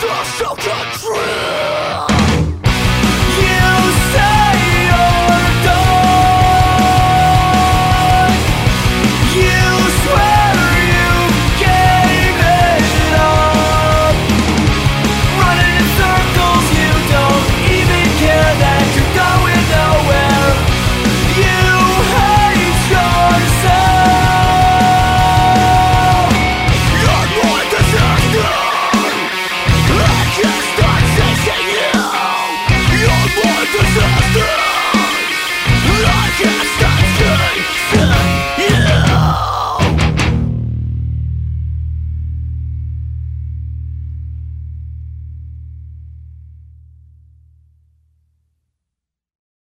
to shout and dream.